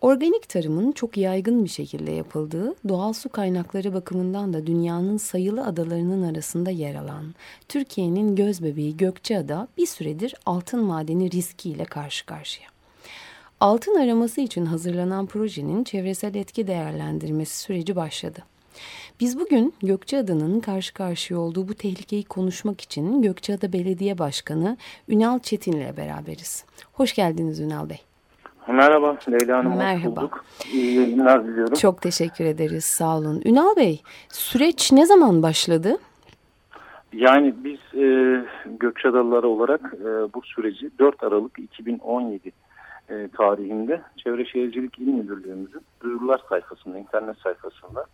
Organik tarımın çok yaygın bir şekilde yapıldığı, doğal su kaynakları bakımından da dünyanın sayılı adalarının arasında yer alan Türkiye'nin gözbebeği Gökçeada bir süredir altın madeni riskiyle karşı karşıya. Altın araması için hazırlanan projenin çevresel etki değerlendirmesi süreci başladı. Biz bugün Gökçeada'nın karşı karşıya olduğu bu tehlikeyi konuşmak için Gökçeada Belediye Başkanı Ünal Çetin ile beraberiz. Hoş geldiniz Ünal Bey. Merhaba Leyla Hanım. Merhaba. bulduk. İyi yayınlar diliyorum. Çok teşekkür ederiz. Sağ olun. Ünal Bey, süreç ne zaman başladı? Yani biz e, Gökçeadalılar olarak e, bu süreci 4 Aralık 2017 e, tarihinde Çevre Şehircilik İl Müdürlüğümüzün duyurular sayfasında, internet sayfasında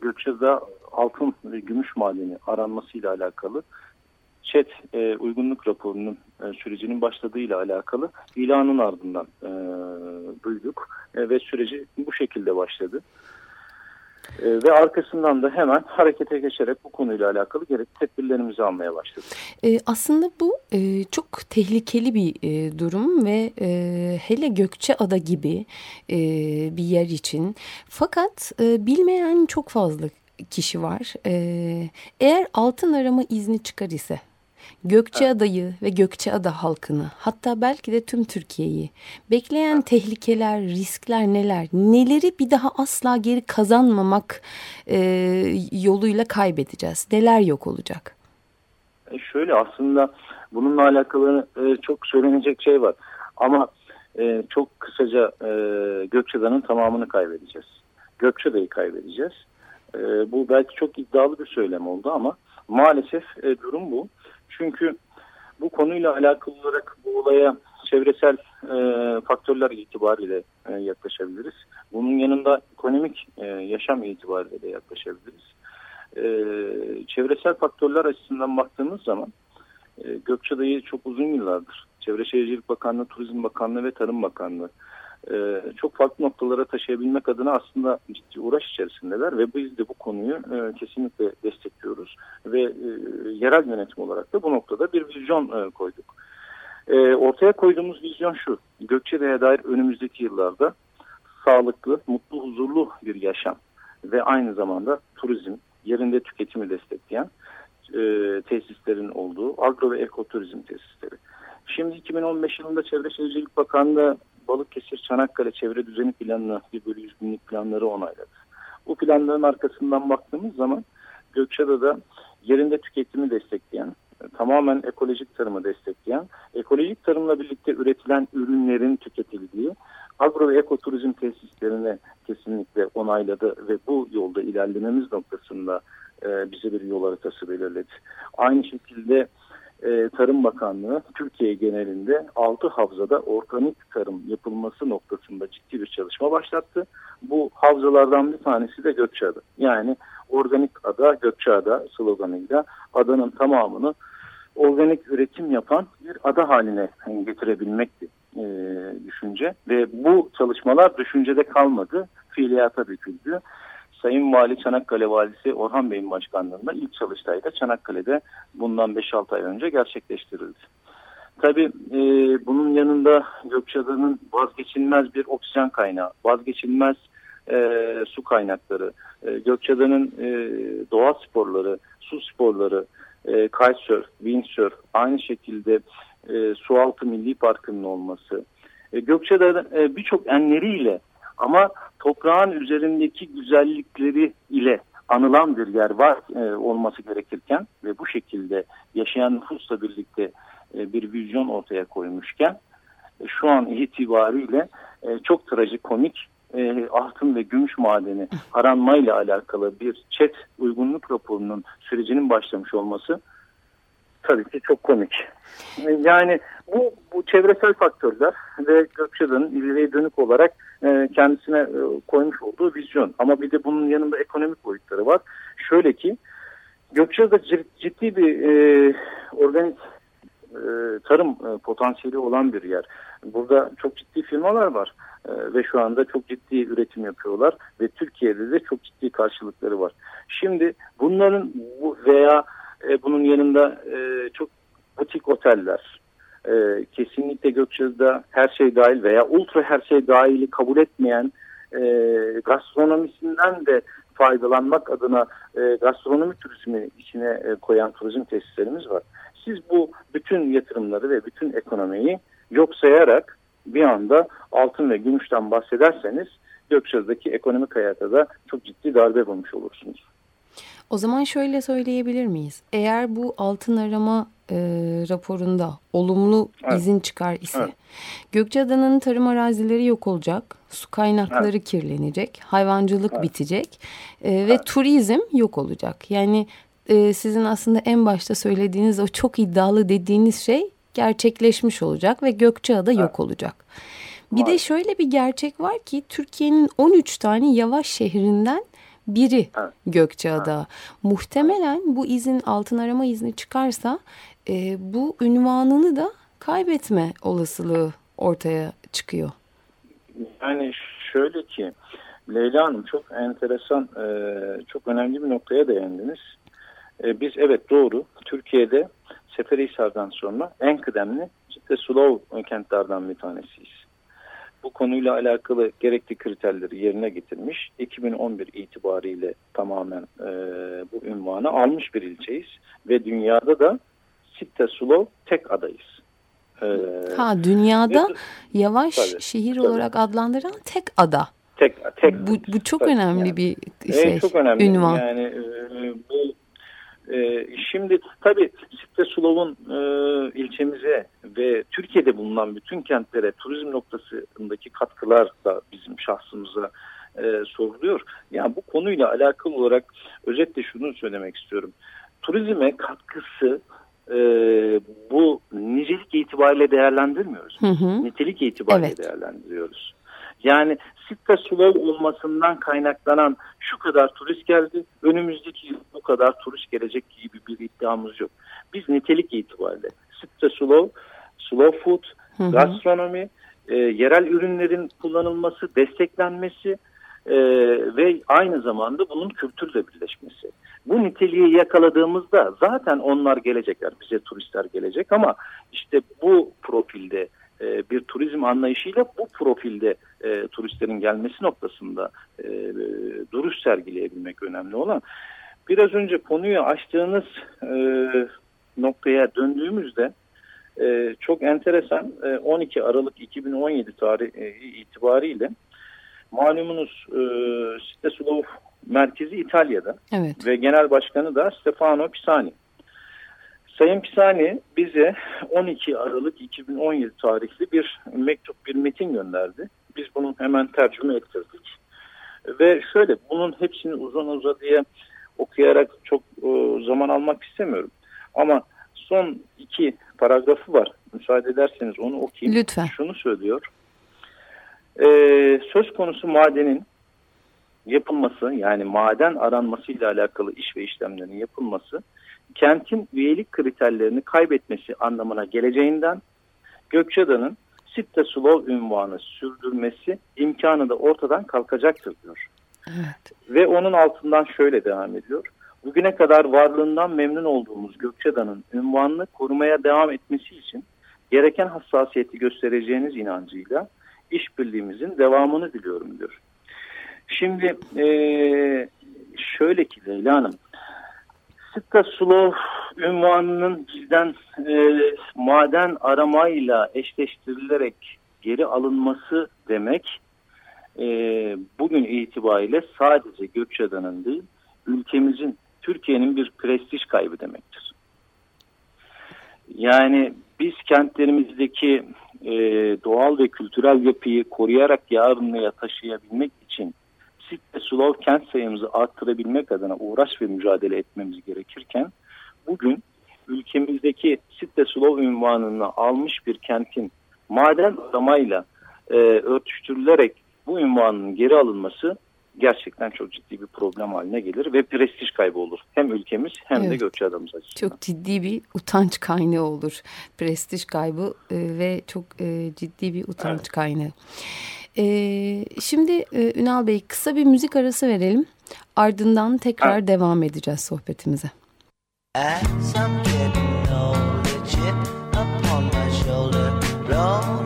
Gökçeada altın ve gümüş madeni aranmasıyla alakalı ÇED e, uygunluk raporunun e, sürecinin başladığıyla alakalı ilanın ardından e, duyduk e, ve süreci bu şekilde başladı. E, ve arkasından da hemen harekete geçerek bu konuyla alakalı gerekli tedbirlerimizi almaya başladık. E, aslında bu e, çok tehlikeli bir e, durum ve e, hele Gökçeada gibi e, bir yer için. Fakat e, bilmeyen çok fazla kişi var. E, eğer altın arama izni çıkar ise Gökçeada'yı ve Gökçeada halkını hatta belki de tüm Türkiye'yi bekleyen tehlikeler, riskler neler? Neleri bir daha asla geri kazanmamak e, yoluyla kaybedeceğiz? Neler yok olacak? E şöyle aslında bununla alakalı e, çok söylenecek şey var. Ama e, çok kısaca e, Gökçeada'nın tamamını kaybedeceğiz. Gökçeada'yı kaybedeceğiz. E, bu belki çok iddialı bir söylem oldu ama maalesef e, durum bu. Çünkü bu konuyla alakalı olarak bu olaya çevresel e, faktörler itibariyle e, yaklaşabiliriz. Bunun yanında ekonomik e, yaşam itibariyle de yaklaşabiliriz. E, çevresel faktörler açısından baktığımız zaman e, Gökçeada'yı çok uzun yıllardır Çevre Şehircilik Bakanlığı, Turizm Bakanlığı ve Tarım Bakanlığı e, çok farklı noktalara taşıyabilmek adına aslında ciddi uğraş içerisindeler ve biz de bu konuyu e, kesinlikle destekliyoruz ve e, yerel yönetim olarak da bu noktada bir vizyon e, koyduk. E, ortaya koyduğumuz vizyon şu, Gökçeada'ya dair önümüzdeki yıllarda sağlıklı, mutlu, huzurlu bir yaşam ve aynı zamanda turizm, yerinde tüketimi destekleyen e, tesislerin olduğu agro ve ekoturizm tesisleri. Şimdi 2015 yılında Çevre Şehircilik Bakanlığı Balıkesir Çanakkale çevre düzeni planını bir bölü yüz binlik planları onayladı. Bu planların arkasından baktığımız zaman Gökçeada'da yerinde tüketimi destekleyen, tamamen ekolojik tarımı destekleyen, ekolojik tarımla birlikte üretilen ürünlerin tüketildiği agro ve ekoturizm tesislerini kesinlikle onayladı ve bu yolda ilerlememiz noktasında e, bize bir yol haritası belirledi. Aynı şekilde e, Tarım Bakanlığı Türkiye genelinde 6 havzada organik tarım yapılması noktasında ciddi bir çalışma başlattı. Bu havzalardan bir tanesi de Gökçeada. Yani organik ada Gökçeada sloganıyla adanın tamamını organik üretim yapan bir ada haline getirebilmekti e, düşünce. Ve bu çalışmalar düşüncede kalmadı, fiiliyata döküldü. Sayın Vali Çanakkale Valisi Orhan Bey'in başkanlığında ilk çalıştayda Çanakkale'de bundan 5-6 ay önce gerçekleştirildi. Tabii e, bunun yanında Gökçeada'nın vazgeçilmez bir oksijen kaynağı, vazgeçilmez e, su kaynakları, e, Gökçeada'nın e, doğa sporları, su sporları, e, kitesurf, windsurf, aynı şekilde e, Sualtı Milli Parkı'nın olması, e, Gökçeada e, birçok enleriyle ama toprağın üzerindeki güzellikleri ile anılan bir yer var e, olması gerekirken ve bu şekilde yaşayan nüfusla birlikte e, bir vizyon ortaya koymuşken e, şu an itibariyle e, çok trajikomik e, altın ve gümüş madeni aranmayla alakalı bir çet uygunluk raporunun sürecinin başlamış olması tabii ki çok komik. Yani bu, bu çevresel faktörler ve Gökçeada'nın ileriye dönük olarak e, kendisine e, koymuş olduğu vizyon. Ama bir de bunun yanında ekonomik boyutları var. Şöyle ki Gökçeada ciddi bir e, organik e, tarım e, potansiyeli olan bir yer. Burada çok ciddi firmalar var e, ve şu anda çok ciddi üretim yapıyorlar ve Türkiye'de de çok ciddi karşılıkları var. Şimdi bunların bu veya e, bunun yanında e, çok butik oteller, e, kesinlikle Gökçe'de her şey dahil veya ultra her şey dahili kabul etmeyen e, gastronomisinden de faydalanmak adına e, gastronomi turizmi içine e, koyan turizm tesislerimiz var. Siz bu bütün yatırımları ve bütün ekonomiyi yok sayarak bir anda altın ve gümüşten bahsederseniz Gökçe'deki ekonomik hayata da çok ciddi darbe vurmuş olursunuz. O zaman şöyle söyleyebilir miyiz? Eğer bu altın arama e, raporunda olumlu evet. izin çıkar ise evet. Gökçeada'nın tarım arazileri yok olacak, su kaynakları evet. kirlenecek, hayvancılık evet. bitecek e, evet. ve turizm yok olacak. Yani e, sizin aslında en başta söylediğiniz o çok iddialı dediğiniz şey gerçekleşmiş olacak ve Gökçeada evet. yok olacak. Bir de şöyle bir gerçek var ki Türkiye'nin 13 tane yavaş şehrinden biri evet. Gökçeada. Evet. Muhtemelen bu izin altın arama izni çıkarsa e, bu ünvanını da kaybetme olasılığı ortaya çıkıyor. Yani şöyle ki Leyla Hanım çok enteresan, e, çok önemli bir noktaya değindiniz. E, biz evet doğru Türkiye'de Seferihisar'dan sonra en kıdemli işte Sulov kentlerden bir tanesiyiz bu konuyla alakalı gerekli kriterleri yerine getirmiş. 2011 itibariyle tamamen e, bu ünvanı almış bir ilçeyiz ve dünyada da Sitte Sulov tek adayız. Ee, ha dünyada ve, yavaş tabii, şehir tabii. olarak adlandıran tek ada. Tek tek. Bu, bu çok tabii, önemli yani. bir şey. çok önemli. Ünvan. Yani e, bu e, şimdi tabii Sitte Sulov'un e, ilçemize ve Türkiye'de bulunan bütün kentlere turizm noktasındaki katkılar da bizim şahsımıza e, soruluyor. Yani bu konuyla alakalı olarak özetle şunu söylemek istiyorum. Turizme katkısı e, bu nicelik itibariyle değerlendirmiyoruz. Hı hı. Nitelik itibariyle evet. değerlendiriyoruz. Yani Sitte Sulov olmasından kaynaklanan şu kadar turist geldi, önümüzdeki yıl bu kadar turist gelecek gibi bir iddiamız yok. Biz nitelik itibariyle Sitte Sulov, slow food, hı hı. gastronomi, e, yerel ürünlerin kullanılması, desteklenmesi e, ve aynı zamanda bunun kültürle birleşmesi. Bu niteliği yakaladığımızda zaten onlar gelecekler, bize turistler gelecek ama işte bu profilde e, bir turizm anlayışıyla bu profilde e, turistlerin gelmesi noktasında e, duruş sergileyebilmek önemli olan. Biraz önce konuyu açtığınız e, noktaya döndüğümüzde e, çok enteresan e, 12 Aralık 2017 tarihi itibariyle malumunuz e, Site merkezi İtalya'da evet. ve genel başkanı da Stefano Pisani. Sayın Pisani bize 12 Aralık 2017 tarihli bir mektup, bir metin gönderdi. Biz bunu hemen tercüme ettirdik. Ve şöyle bunun hepsini uzun uzadıya okuyarak çok e, zaman almak istemiyorum. Ama son iki paragrafı var. Müsaade ederseniz onu okuyayım. Lütfen. Şunu söylüyor. E, söz konusu madenin yapılması yani maden aranması ile alakalı iş ve işlemlerin yapılması kentin üyelik kriterlerini kaybetmesi anlamına geleceğinden Gökçeada'nın Sitte Sulov ünvanı sürdürmesi imkanı da ortadan kalkacaktır diyor. Evet. Ve onun altından şöyle devam ediyor. Bugüne kadar varlığından memnun olduğumuz Gökçeada'nın ünvanını korumaya devam etmesi için gereken hassasiyeti göstereceğiniz inancıyla işbirliğimizin devamını diliyorum diyor. Şimdi e, şöyle ki Leyla Hanım, Sıkka Sulov ünvanının bizden e, maden aramayla eşleştirilerek geri alınması demek e, bugün itibariyle sadece Gökçeada'nın değil ülkemizin Türkiye'nin bir prestij kaybı demektir. Yani biz kentlerimizdeki e, doğal ve kültürel yapıyı koruyarak yarınlıya taşıyabilmek için ve sulov kent sayımızı arttırabilmek adına uğraş ve mücadele etmemiz gerekirken bugün ülkemizdeki sit ve sulov ünvanını almış bir kentin maden aramayla e, örtüştürülerek bu ünvanın geri alınması gerçekten çok ciddi bir problem haline gelir ve prestij kaybı olur. Hem ülkemiz hem evet. de Gökçeada'mız açısından. Çok ciddi bir utanç kaynağı olur. Prestij kaybı e, ve çok e, ciddi bir utanç evet. kaynağı. E, şimdi e, Ünal Bey kısa bir müzik arası verelim. Ardından tekrar evet. devam edeceğiz sohbetimize. As I'm getting older, chip upon my shoulder, rolling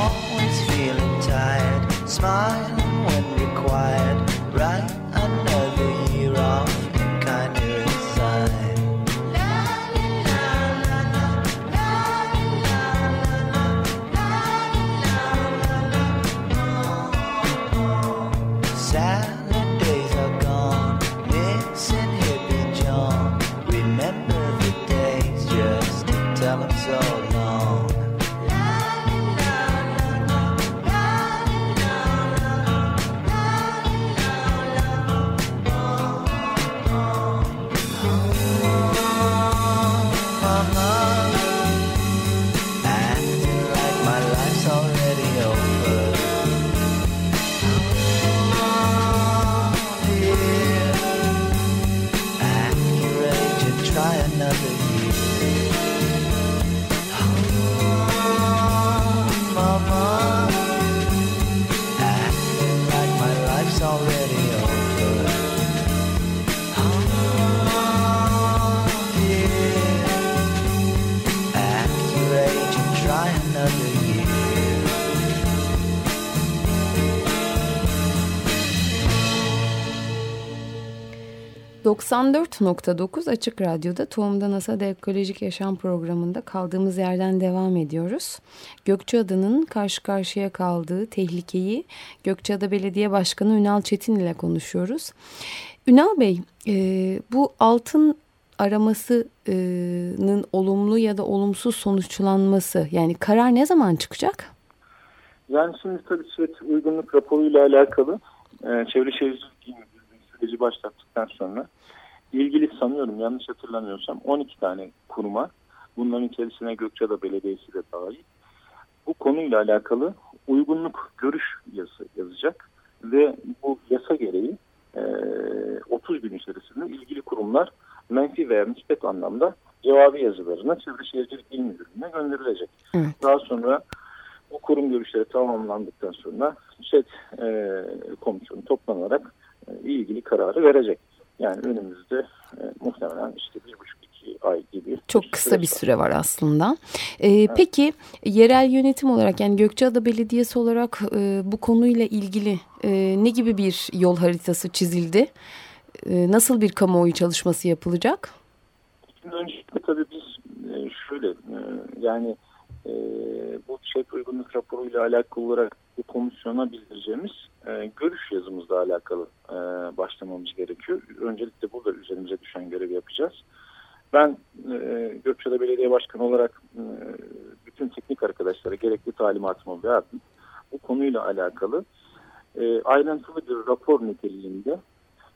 always feeling tired. Smile. ...94.9 Açık Radyo'da Tohumda NASA'da Ekolojik Yaşam programında kaldığımız yerden devam ediyoruz. Gökçeada'nın karşı karşıya kaldığı tehlikeyi Gökçeada Belediye Başkanı Ünal Çetin ile konuşuyoruz. Ünal Bey, e, bu altın aramasının olumlu ya da olumsuz sonuçlanması yani karar ne zaman çıkacak? Yani şimdi tabii SWET uygunluk raporuyla alakalı e, Çevre Şehircilik süreci başlattıktan sonra ilgili sanıyorum yanlış hatırlamıyorsam 12 tane kuruma bunların içerisine Gökçeada Belediyesi de dahil bu konuyla alakalı uygunluk görüş yazısı yazacak ve bu yasa gereği e, 30 gün içerisinde ilgili kurumlar menfi veya müspet anlamda cevabı yazılarına Çevre Şehircilik İl Müdürlüğü'ne gönderilecek. Evet. Daha sonra bu kurum görüşleri tamamlandıktan sonra ÇED e, komisyonu toplanarak ilgili kararı verecek. Yani önümüzde e, muhtemelen işte bir buçuk iki ay gibi. Çok bir kısa bir süre var aslında. Ee, evet. Peki yerel yönetim olarak yani Gökçeada Belediyesi olarak e, bu konuyla ilgili e, ne gibi bir yol haritası çizildi? E, nasıl bir kamuoyu çalışması yapılacak? Şimdi öncelikle tabii biz e, şöyle e, yani e, bu çevre uygunluk raporuyla alakalı olarak bu komisyona bildireceğimiz e, görüş yazımızla alakalı e, başlamamız gerekiyor. Öncelikle burada üzerimize düşen görevi yapacağız. Ben e, Gökçeada Belediye Başkanı olarak e, bütün teknik arkadaşlara gerekli talimatımı verdim. Bu konuyla alakalı e, ayrıntılı bir rapor niteliğinde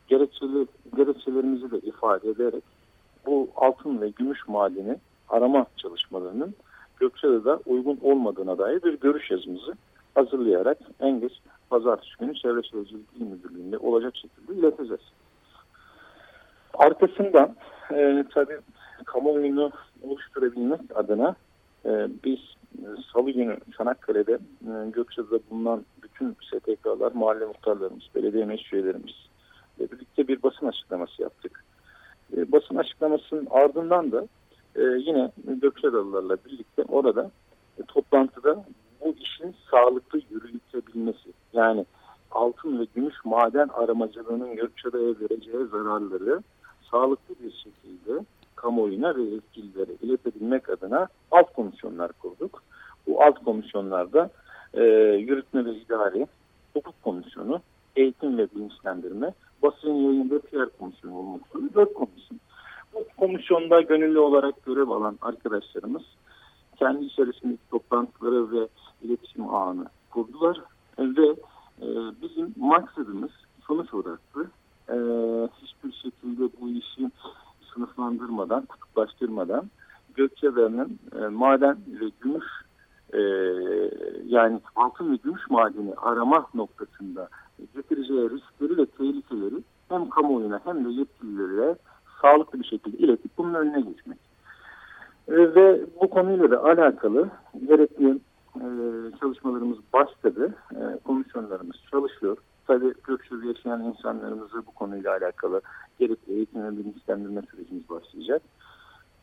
gerekçeli, gerekçelerimizi de ifade ederek bu altın ve gümüş madeni arama çalışmalarının Gökçeada'da uygun olmadığına dair bir görüş yazımızı hazırlayarak en geç pazartesi günü Çevre Şehircilik İl Müdürlüğü'nde olacak şekilde ileteceğiz. Arkasından e, tabii kamuoyunu oluşturabilmek adına e, biz salı günü Çanakkale'de e, Gökçeada'da bulunan bütün STK'lar, mahalle muhtarlarımız, belediye meclis üyelerimiz birlikte bir basın açıklaması yaptık. E, basın açıklamasının ardından da e, yine Gökçeadalılarla birlikte orada e, toplantıda bu işin sağlıklı yürütebilmesi yani altın ve gümüş maden aramacılığının Gökçeada'ya vereceği zararları sağlıklı bir şekilde kamuoyuna ve yetkililere iletebilmek adına alt komisyonlar kurduk. Bu alt komisyonlarda e, yürütme ve idari, hukuk komisyonu, eğitim ve bilinçlendirme, basın yayın ve PR komisyonu olmak üzere dört komisyon. Komisyonda gönüllü olarak görev alan arkadaşlarımız kendi içerisindeki toplantıları ve iletişim ağını kurdular. Ve e, bizim maksadımız sonuç odaklı e, hiçbir şekilde bu işi sınıflandırmadan, kutuplaştırmadan Gökçeada'nın e, maden ve gümüş e, yani altın ve gümüş madeni arama noktasında getireceği riskleri ve tehlikeleri hem kamuoyuna hem de yetkililere sağlıklı bir şekilde iletip bunun önüne geçmek. E, ve bu konuyla da alakalı gerekli e, çalışmalarımız başladı. E, komisyonlarımız çalışıyor. Tabii Gökçe'de yaşayan insanlarımızı bu konuyla alakalı gerekli eğitim ve bilinçlendirme sürecimiz başlayacak.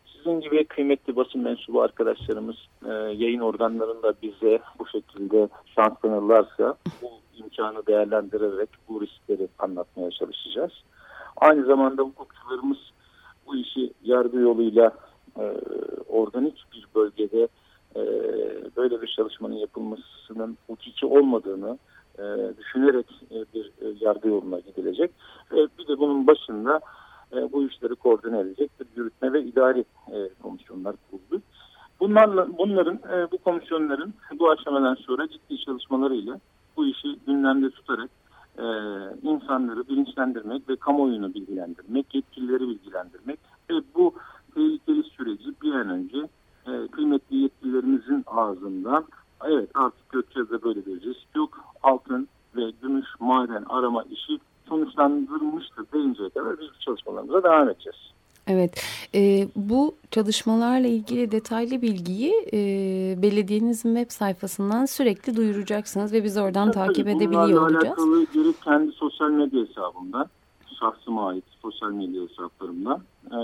Sizin gibi kıymetli basın mensubu arkadaşlarımız yayın organlarında bize bu şekilde şans tanırlarsa bu imkanı değerlendirerek bu riskleri anlatmaya çalışacağız. Aynı zamanda hukukçularımız bu işi yargı yoluyla e, organik bir bölgede e, böyle bir çalışmanın yapılmasının hukuki olmadığını e, düşünerek e, bir e, yargı yoluna gidilecek. E, bir de bunun başında e, bu işleri koordine edecek bir yürütme ve idari e, komisyonlar kuruldu. Bunlarla, bunların, e, bu komisyonların bu aşamadan sonra ciddi çalışmalarıyla bu işi gündemde tutarak e, insanları bilinçlendirmek ve kamuoyunu bilgilendirmek, yetkilileri bilgilendirmek ve bu tehlikeli süreci bir an önce e, kıymetli yetkililerimizin ağzından evet artık Gökçe'de böyle bir risk yok. Altın ve gümüş maden arama işi sonuçlandırılmıştır deyinceye kadar biz çalışmalarımıza devam edeceğiz. Evet, e, bu çalışmalarla ilgili detaylı bilgiyi e, belediyenizin web sayfasından sürekli duyuracaksınız ve biz oradan Tabii, takip bunlarla edebiliyor olacağız. alakalı gerek kendi sosyal medya hesabımdan, şahsıma ait sosyal medya hesaplarımdan, e,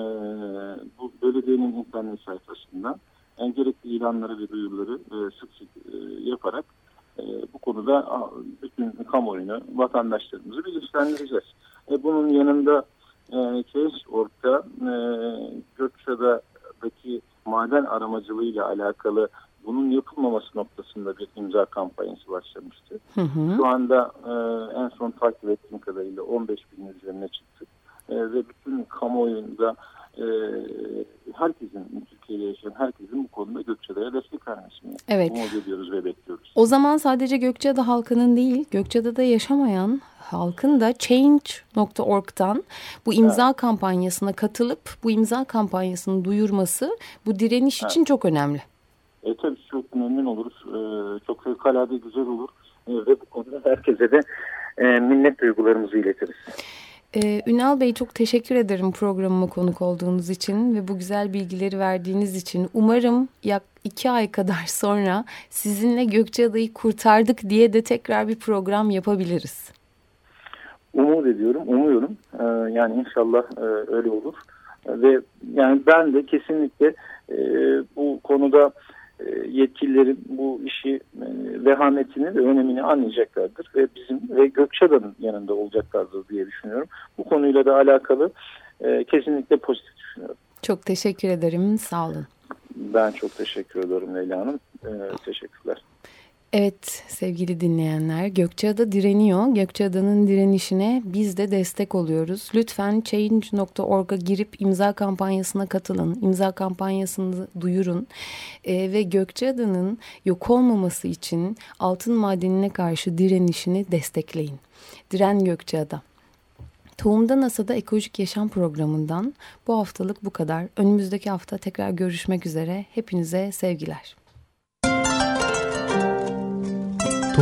bu belediyenin internet sayfasından, en gerekli ilanları ve duyuruları e, sık sık e, yaparak e, bu konuda bütün kamuoyunu, vatandaşlarımızı bilinçlendireceğiz. E, bunun yanında e, Keşort'ta e, Gökçeada'daki maden aramacılığıyla alakalı bunun yapılmaması noktasında bir imza kampanyası başlamıştı. Hı hı. Şu anda e, en son takip ettiğim kadarıyla 15 bin üzerine çıktı. E, ve bütün kamuoyunda e, herkesin, Türkiye'de yaşayan herkesin bu konuda Gökçeada'ya destek vermesini Evet. umut ediyoruz ve bekliyoruz. O zaman sadece Gökçeada halkının değil, Gökçeada'da yaşamayan halkın da change.org'dan bu imza kampanyasına katılıp bu imza kampanyasını duyurması bu direniş için çok önemli. E, tabii çok memnun oluruz. E, çok fevkalade güzel olur. E, ve bu konuda herkese de e, minnet duygularımızı iletiriz. Ee, Ünal Bey çok teşekkür ederim programıma konuk olduğunuz için ve bu güzel bilgileri verdiğiniz için. Umarım yak iki ay kadar sonra sizinle Gökçeada'yı kurtardık diye de tekrar bir program yapabiliriz. Umut ediyorum, umuyorum. E, yani inşallah e, öyle olur. Ve yani ben de kesinlikle e, bu konuda yetkililerin bu işi e, vehametini ve önemini anlayacaklardır ve bizim ve Gökçeada'nın yanında olacaklardır diye düşünüyorum. Bu konuyla da alakalı e, kesinlikle pozitif düşünüyorum. Çok teşekkür ederim. Sağ olun. Ben çok teşekkür ederim Leyla Hanım. E, teşekkürler. Evet sevgili dinleyenler Gökçeada direniyor. Gökçeada'nın direnişine biz de destek oluyoruz. Lütfen change.org'a girip imza kampanyasına katılın. İmza kampanyasını duyurun. Ee, ve Gökçeada'nın yok olmaması için altın madenine karşı direnişini destekleyin. Diren Gökçeada. Tohumda NASA'da Ekolojik Yaşam Programı'ndan bu haftalık bu kadar. Önümüzdeki hafta tekrar görüşmek üzere. Hepinize sevgiler.